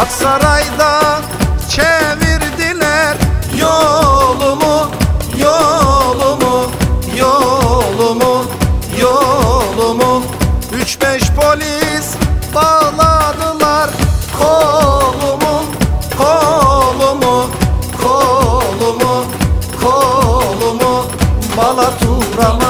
Aksaray'da çevirdiler yolumu Yolumu, yolumu, yolumu. Üç beş polis bağladılar kolumu Kolumu, kolumu, kolumu. Uğramaz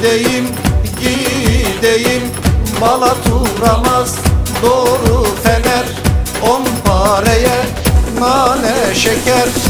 gideyim, gideyim. Balat uğramaz doğru fener on pareye nane şeker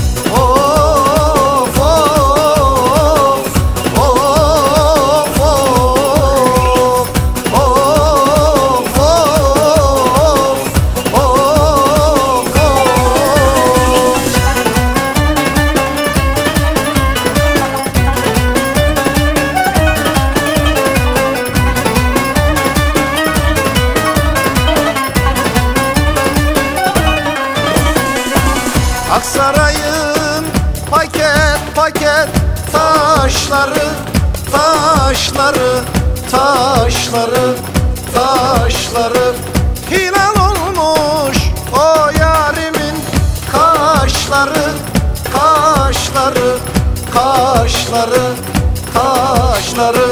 Aksaray'ın paket paket taşları taşları taşları taşları. Hilal olmuş o yarimin kaşları kaşları kaşları kaşları.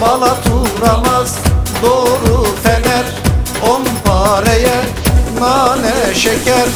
Balat uğramaz doğru fener on pareye nane şeker